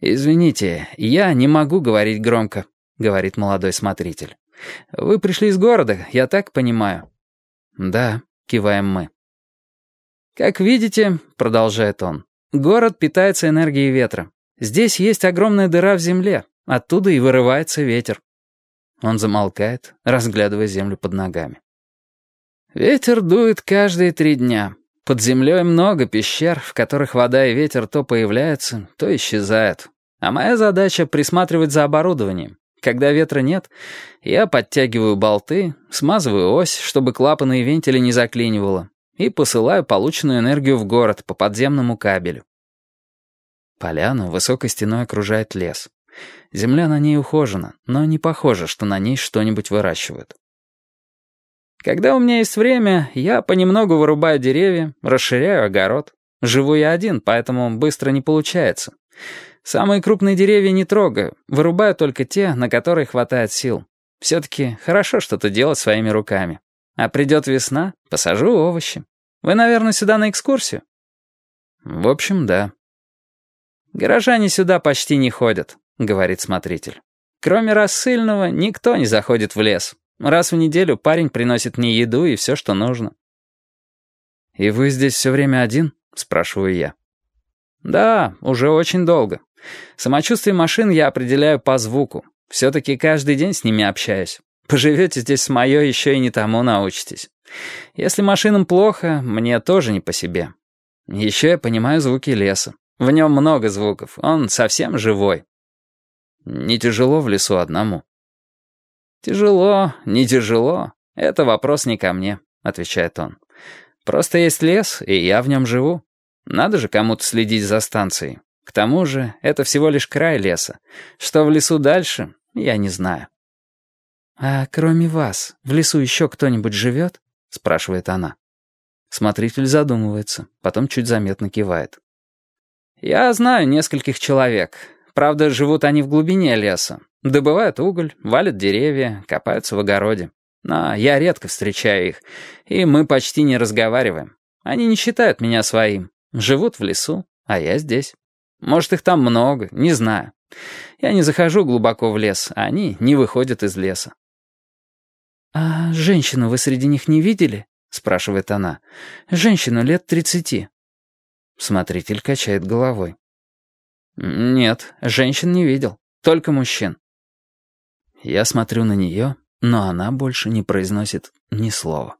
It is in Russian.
«Извините, я не могу говорить громко», — говорит молодой смотритель. «Вы пришли из города, я так понимаю». «Да», — киваем мы. «Как видите», — продолжает он, — «город питается энергией ветра. Здесь есть огромная дыра в земле, оттуда и вырывается ветер». Он замолкает, разглядывая землю под ногами. «Ветер дует каждые три дня. Под землей много пещер, в которых вода и ветер то появляются, то исчезают. А моя задача — присматривать за оборудованием. Когда ветра нет, я подтягиваю болты, смазываю ось, чтобы клапаны и вентили не заклинивало, и посылаю полученную энергию в город по подземному кабелю. Поляну высокой стеной окружает лес. Земля на ней ухожена, но не похоже, что на ней что-нибудь выращивают. Когда у меня есть время, я понемногу вырубаю деревья, расширяю огород. Живу я один, поэтому быстро не получается. Самые крупные деревья не трогаю, вырубаю только те, на которые хватает сил. Все-таки хорошо что-то делать своими руками. А придет весна, посажу овощи. Вы, наверное, сюда на экскурсию? В общем, да. Горожане сюда почти не ходят, говорит смотритель. Кроме рассыльного, никто не заходит в лес. Раз в неделю парень приносит мне еду и все, что нужно. «И вы здесь все время один?» — спрашиваю я. «Да, уже очень долго. Самочувствие машин я определяю по звуку. Все-таки каждый день с ними общаюсь. Поживете здесь с моё, еще и не тому научитесь. Если машинам плохо, мне тоже не по себе. Еще я понимаю звуки леса. В нем много звуков, он совсем живой. Не тяжело в лесу одному?» «Тяжело, не тяжело. Это вопрос не ко мне», — отвечает он. «Просто есть лес, и я в нем живу. Надо же кому-то следить за станцией. К тому же это всего лишь край леса. Что в лесу дальше, я не знаю». «А кроме вас, в лесу еще кто-нибудь живет?» — спрашивает она. Смотритель задумывается, потом чуть заметно кивает. «Я знаю нескольких человек. Правда, живут они в глубине леса. Добывают уголь, валят деревья, копаются в огороде. Но я редко встречаю их, и мы почти не разговариваем. Они не считают меня своим. Живут в лесу, а я здесь. Может, их там много, не знаю. Я не захожу глубоко в лес, а они не выходят из леса. «А женщину вы среди них не видели?» — спрашивает она. «Женщину лет тридцати». Смотритель качает головой. «Нет, женщин не видел, только мужчин». Я смотрю на нее, но она больше не произносит ни слова.